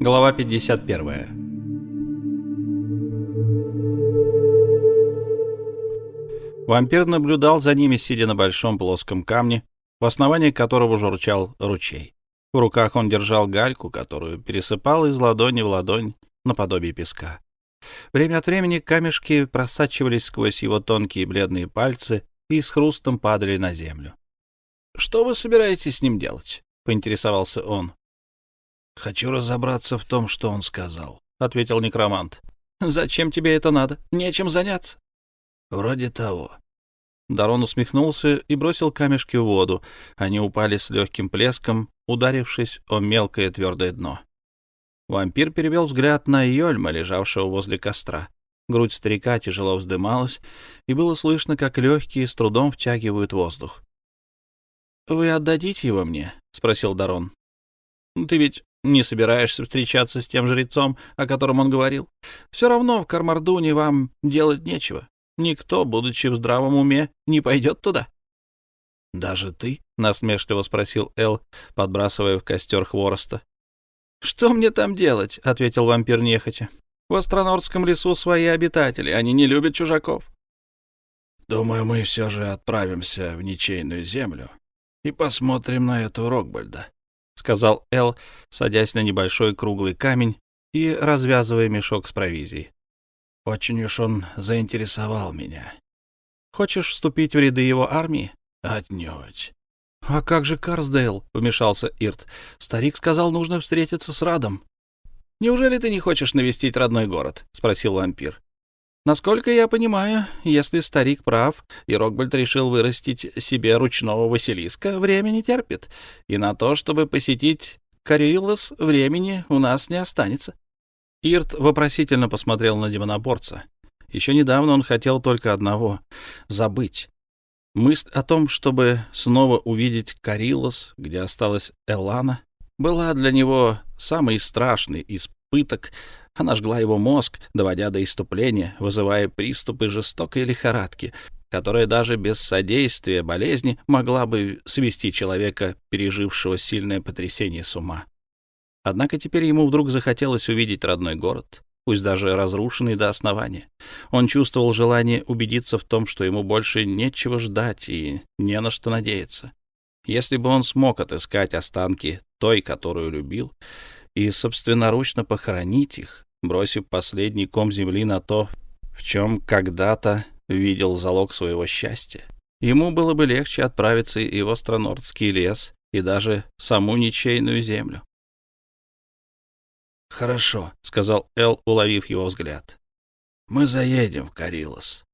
Глава 51. Вампир наблюдал за ними, сидя на большом плоском камне, в основании которого журчал ручей. В руках он держал гальку, которую пересыпал из ладони в ладонь наподобие песка. Время от времени камешки просачивались сквозь его тонкие бледные пальцы и с хрустом падали на землю. «Что вы собираетесь с ним делать?» — поинтересовался он. «Хочу разобраться в том, что он сказал», — ответил некромант. «Зачем тебе это надо? Нечем заняться». «Вроде того». Дарон усмехнулся и бросил камешки в воду. Они упали с легким плеском, ударившись о мелкое твердое дно. Вампир перевел взгляд на Йольма, лежавшего возле костра. Грудь старика тяжело вздымалась, и было слышно, как легкие с трудом втягивают воздух. «Вы отдадите его мне?» — спросил Дарон. «Ты ведь не собираешься встречаться с тем жрецом, о котором он говорил. Все равно в Кармардуне вам делать нечего. Никто, будучи в здравом уме, не пойдет туда. — Даже ты? — насмешливо спросил Эл, подбрасывая в костер хвороста. — Что мне там делать? — ответил вампир нехотя. — В Астронорском лесу свои обитатели, они не любят чужаков. — Думаю, мы все же отправимся в ничейную землю и посмотрим на этого Рокбальда. — сказал Эл, садясь на небольшой круглый камень и развязывая мешок с провизией. «Очень уж он заинтересовал меня». «Хочешь вступить в ряды его армии?» «Отнюдь». «А как же Карсдейл?» — вмешался Ирт. «Старик сказал, нужно встретиться с Радом». «Неужели ты не хочешь навестить родной город?» — спросил вампир. Насколько я понимаю, если старик прав, и Рокбальд решил вырастить себе ручного Василиска, время не терпит, и на то, чтобы посетить Кариллос, времени у нас не останется. Ирт вопросительно посмотрел на демоноборца. Еще недавно он хотел только одного — забыть. Мысль о том, чтобы снова увидеть Кариллос, где осталась Элана, была для него самой страшной из пыток, она жгла его мозг, доводя до иступления, вызывая приступы жестокой лихорадки, которая даже без содействия болезни могла бы свести человека, пережившего сильное потрясение с ума. Однако теперь ему вдруг захотелось увидеть родной город, пусть даже разрушенный до основания. Он чувствовал желание убедиться в том, что ему больше нечего ждать и не на что надеяться. Если бы он смог отыскать останки той, которую любил, и собственноручно похоронить их, бросив последний ком земли на то, в чем когда-то видел залог своего счастья. Ему было бы легче отправиться и в Остронордский лес, и даже саму ничейную землю. «Хорошо», — сказал Эл, уловив его взгляд. «Мы заедем в Карилос».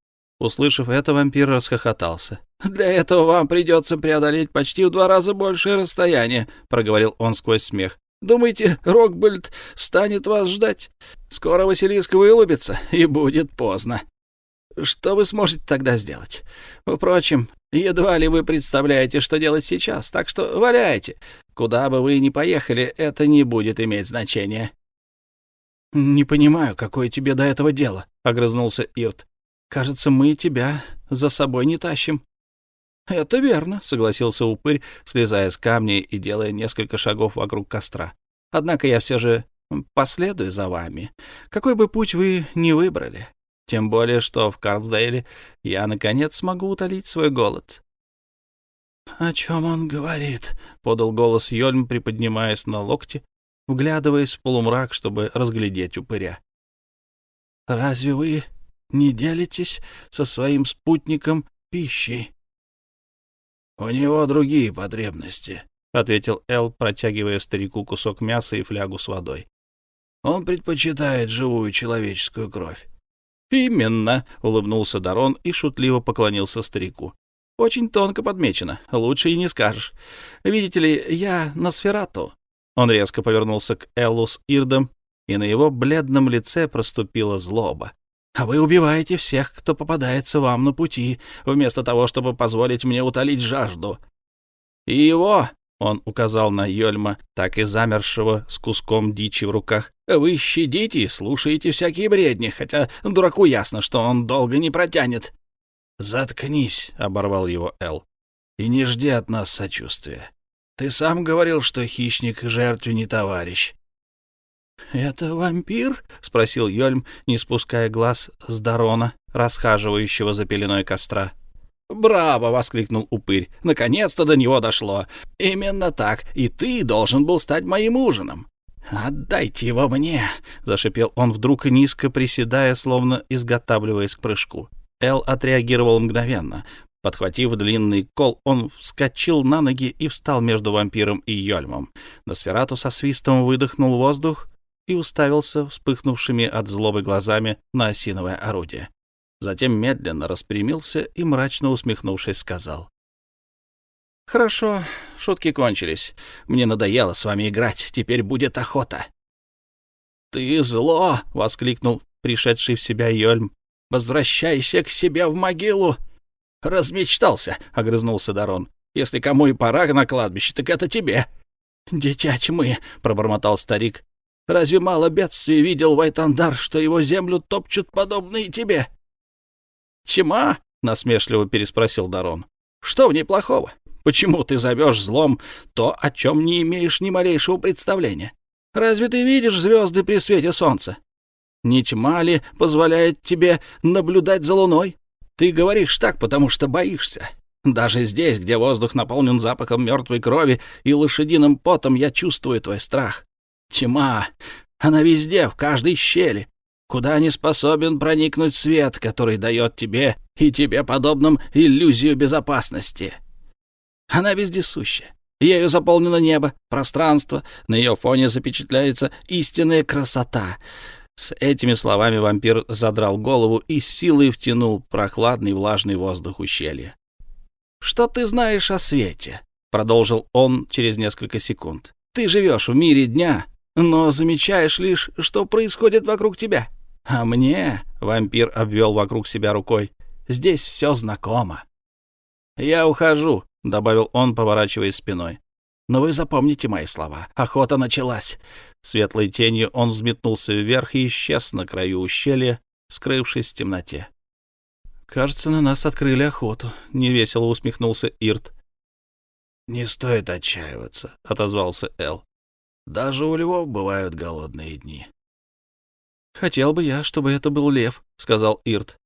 Услышав это, вампир расхохотался. «Для этого вам придется преодолеть почти в два раза большее расстояние», — проговорил он сквозь смех. Думаете, Рокбольд станет вас ждать? Скоро Василиск вылупится, и будет поздно. Что вы сможете тогда сделать? Впрочем, едва ли вы представляете, что делать сейчас, так что валяйте. Куда бы вы ни поехали, это не будет иметь значения. — Не понимаю, какое тебе до этого дело, — огрызнулся Ирт. — Кажется, мы тебя за собой не тащим. — Это верно, — согласился упырь, слезая с камня и делая несколько шагов вокруг костра. — Однако я все же последую за вами, какой бы путь вы ни выбрали. Тем более, что в Карлсдейле я, наконец, смогу утолить свой голод. — О чем он говорит? — подал голос Йольм, приподнимаясь на локте, вглядываясь в полумрак, чтобы разглядеть упыря. — Разве вы не делитесь со своим спутником пищей? «У него другие потребности», — ответил Эл, протягивая старику кусок мяса и флягу с водой. «Он предпочитает живую человеческую кровь». «Именно», — улыбнулся Дарон и шутливо поклонился старику. «Очень тонко подмечено. Лучше и не скажешь. Видите ли, я на сферату». Он резко повернулся к Эллу с Ирдом, и на его бледном лице проступила злоба. А вы убиваете всех, кто попадается вам на пути, вместо того, чтобы позволить мне утолить жажду. И его, — он указал на Йольма, так и замершего с куском дичи в руках, — вы щадите и слушаете всякие бредни, хотя дураку ясно, что он долго не протянет. — Заткнись, — оборвал его Эл, — и не жди от нас сочувствия. Ты сам говорил, что хищник жертве не товарищ. «Это вампир?» — спросил Йольм, не спуская глаз с Дарона, расхаживающего за пеленой костра. «Браво!» — воскликнул упырь. «Наконец-то до него дошло. Именно так. И ты должен был стать моим ужином». «Отдайте его мне!» — зашипел он вдруг, низко приседая, словно изготавливаясь к прыжку. Эл отреагировал мгновенно. Подхватив длинный кол, он вскочил на ноги и встал между вампиром и Йольмом. Носферату со свистом выдохнул воздух и уставился вспыхнувшими от злобы глазами на осиновое орудие. Затем медленно распрямился и, мрачно усмехнувшись, сказал. «Хорошо, шутки кончились. Мне надоело с вами играть, теперь будет охота». «Ты зло!» — воскликнул пришедший в себя Йольм. «Возвращайся к себе в могилу!» «Размечтался!» — огрызнулся Дарон. «Если кому и пора на кладбище, так это тебе!» «Дитя тьмы!» — пробормотал старик. «Разве мало бедствий видел Вайтандар, что его землю топчут подобные тебе?» «Тьма?» — насмешливо переспросил Дарон. «Что в ней плохого? Почему ты зовешь злом то, о чем не имеешь ни малейшего представления? Разве ты видишь звезды при свете солнца? Не тьма ли позволяет тебе наблюдать за луной? Ты говоришь так, потому что боишься. Даже здесь, где воздух наполнен запахом мертвой крови и лошадиным потом, я чувствую твой страх. Тьма, она везде, в каждой щели. Куда не способен проникнуть свет, который дает тебе и тебе подобным иллюзию безопасности? Она вездесуща. Ею заполнено небо, пространство, на ее фоне запечатляется истинная красота. С этими словами вампир задрал голову и силой втянул прохладный влажный воздух ущелья. «Что ты знаешь о свете?» — продолжил он через несколько секунд. «Ты живешь в мире дня, но замечаешь лишь, что происходит вокруг тебя. А мне, — вампир обвел вокруг себя рукой, — здесь все знакомо. Я ухожу, — добавил он, поворачиваясь спиной. Но вы запомните мои слова. Охота началась. Светлой тенью он взметнулся вверх и исчез на краю ущелья, скрывшись в темноте. «Кажется, на нас открыли охоту», — невесело усмехнулся Ирт. «Не стоит отчаиваться», — отозвался Эл. Даже у львов бывают голодные дни. «Хотел бы я, чтобы это был лев», — сказал Ирт.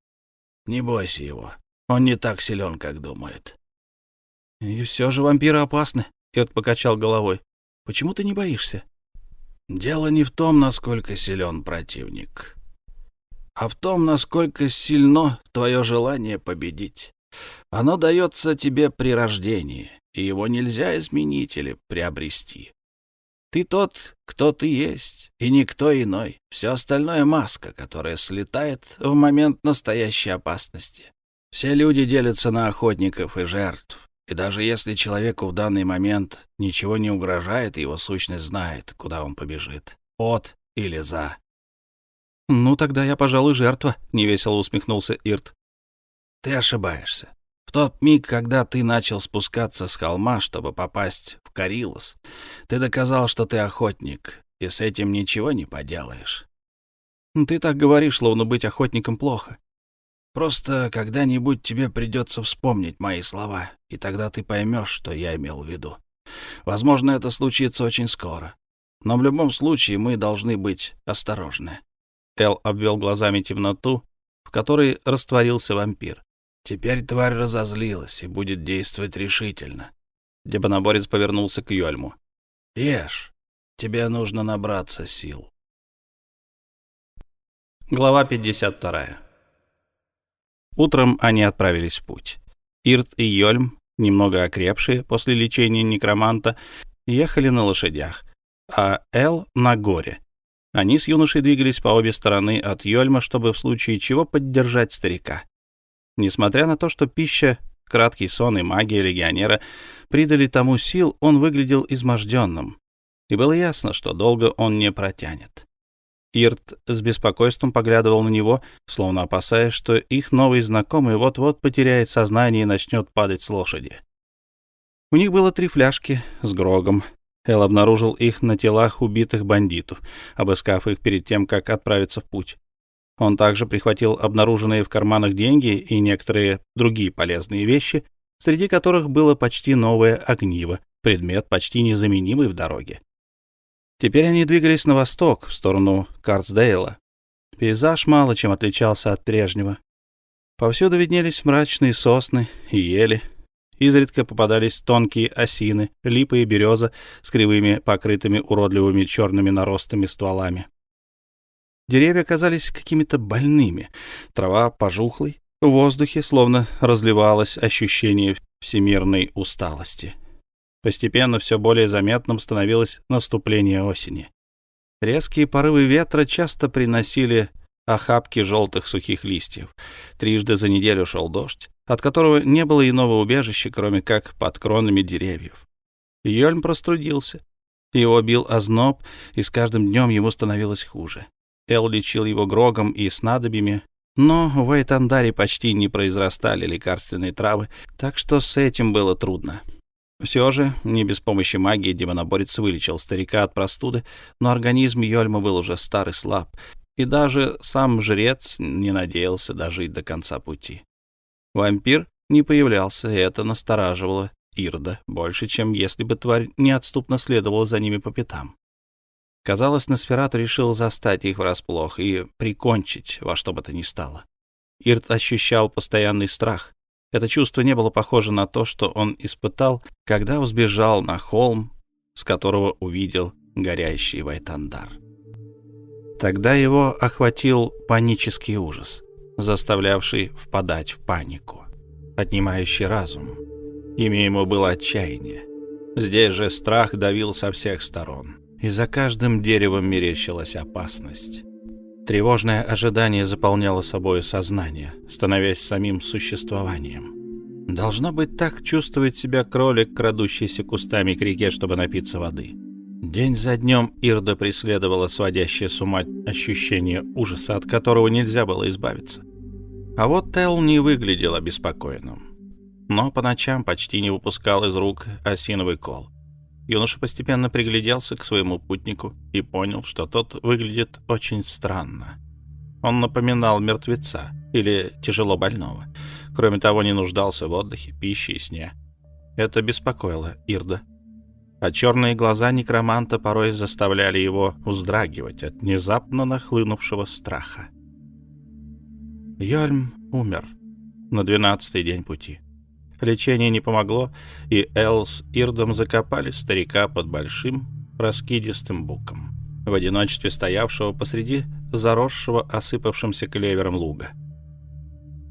«Не бойся его. Он не так силен, как думает». «И все же вампиры опасны», — Ирт покачал головой. «Почему ты не боишься?» «Дело не в том, насколько силен противник, а в том, насколько сильно твое желание победить. Оно дается тебе при рождении, и его нельзя изменить или приобрести. Ты тот, кто ты есть, и никто иной. Все остальное — маска, которая слетает в момент настоящей опасности. Все люди делятся на охотников и жертв. И даже если человеку в данный момент ничего не угрожает, его сущность знает, куда он побежит. От или за. «Ну, тогда я, пожалуй, жертва», — невесело усмехнулся Ирт. «Ты ошибаешься. В тот миг, когда ты начал спускаться с холма, чтобы попасть в Карилос, ты доказал, что ты охотник, и с этим ничего не поделаешь. Ты так говоришь, словно быть охотником плохо. Просто когда-нибудь тебе придется вспомнить мои слова, и тогда ты поймешь, что я имел в виду. Возможно, это случится очень скоро. Но в любом случае мы должны быть осторожны. Эл обвел глазами темноту, в которой растворился вампир. Теперь тварь разозлилась и будет действовать решительно. Дебоноборец повернулся к Йольму. «Ешь. Тебе нужно набраться сил». Глава 52. Утром они отправились в путь. Ирт и Йольм, немного окрепшие после лечения некроманта, ехали на лошадях, а Эл — на горе. Они с юношей двигались по обе стороны от Йольма, чтобы в случае чего поддержать старика. Несмотря на то, что пища, краткий сон и магия легионера придали тому сил, он выглядел изможденным. И было ясно, что долго он не протянет. Ирт с беспокойством поглядывал на него, словно опасаясь, что их новый знакомый вот-вот потеряет сознание и начнет падать с лошади. У них было три фляжки с грогом. Эл обнаружил их на телах убитых бандитов, обыскав их перед тем, как отправиться в путь. Он также прихватил обнаруженные в карманах деньги и некоторые другие полезные вещи, среди которых было почти новое огниво, предмет почти незаменимый в дороге. Теперь они двигались на восток, в сторону Картсдейла. Пейзаж мало чем отличался от прежнего. Повсюду виднелись мрачные сосны и ели. Изредка попадались тонкие осины, липы и береза с кривыми, покрытыми уродливыми черными наростами стволами. Деревья казались какими-то больными, трава пожухлой, в воздухе словно разливалось ощущение всемирной усталости. Постепенно все более заметным становилось наступление осени. Резкие порывы ветра часто приносили охапки желтых сухих листьев. Трижды за неделю шел дождь, от которого не было иного убежища, кроме как под кронами деревьев. Йольм простудился. Его бил озноб, и с каждым днем ему становилось хуже. Эл лечил его грогом и снадобьями, но в Айтандаре почти не произрастали лекарственные травы, так что с этим было трудно. Все же, не без помощи магии, демоноборец вылечил старика от простуды, но организм Йольма был уже стар и слаб, и даже сам жрец не надеялся дожить до конца пути. Вампир не появлялся, и это настораживало Ирда больше, чем если бы тварь неотступно следовала за ними по пятам. Казалось, Носферату решил застать их врасплох и прикончить во что бы то ни стало. Ирд ощущал постоянный страх, это чувство не было похоже на то, что он испытал, когда взбежал на холм, с которого увидел горящий Вайтандар. Тогда его охватил панический ужас, заставлявший впадать в панику, отнимающий разум. Имя ему было отчаяние. Здесь же страх давил со всех сторон, и за каждым деревом мерещилась опасность. Тревожное ожидание заполняло собой сознание, становясь самим существованием. Должно быть, так чувствует себя кролик, крадущийся кустами к реке, чтобы напиться воды. День за днем Ирда преследовала сводящее с ума ощущение ужаса, от которого нельзя было избавиться. А вот Тел не выглядел обеспокоенным. Но по ночам почти не выпускал из рук осиновый кол. Юноша постепенно пригляделся к своему путнику и понял, что тот выглядит очень странно. Он напоминал мертвеца или тяжело больного. Кроме того, не нуждался в отдыхе, пище и сне. Это беспокоило Ирда. А черные глаза некроманта порой заставляли его вздрагивать от внезапно нахлынувшего страха. Йольм умер на двенадцатый день пути. Лечение не помогло, и Эл с Ирдом закопали старика под большим раскидистым буком, в одиночестве стоявшего посреди заросшего осыпавшимся клевером луга.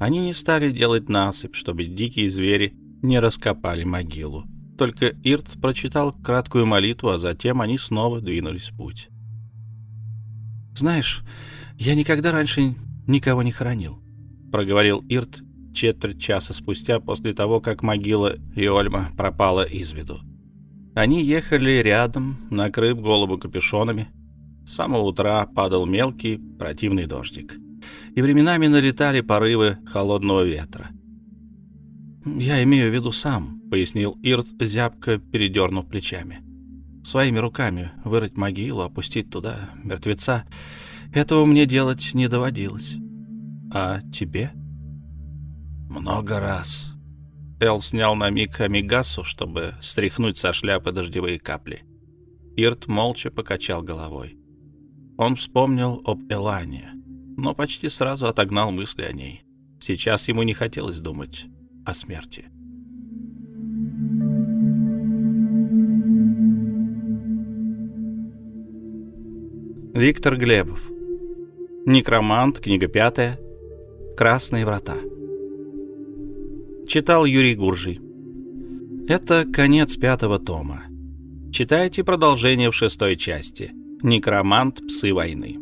Они не стали делать насыпь, чтобы дикие звери не раскопали могилу. Только Ирд прочитал краткую молитву, а затем они снова двинулись в путь. «Знаешь, я никогда раньше никого не хоронил», — проговорил Ирт четверть часа спустя после того, как могила Иольма пропала из виду. Они ехали рядом, накрыв голову капюшонами. С самого утра падал мелкий противный дождик, и временами налетали порывы холодного ветра. «Я имею в виду сам», — пояснил Ирт, зябко передернув плечами. «Своими руками вырыть могилу, опустить туда мертвеца. Этого мне делать не доводилось. А тебе?» «Много раз». Эл снял на миг амигасу, чтобы стряхнуть со шляпы дождевые капли. Ирт молча покачал головой. Он вспомнил об Элане, но почти сразу отогнал мысли о ней. Сейчас ему не хотелось думать о смерти. Виктор Глебов. Некромант, книга пятая. Красные врата. Читал Юрий Гуржий. Это конец пятого тома. Читайте продолжение в шестой части. Некромант Псы войны.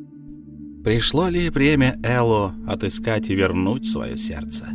Пришло ли время Эло отыскать и вернуть свое сердце?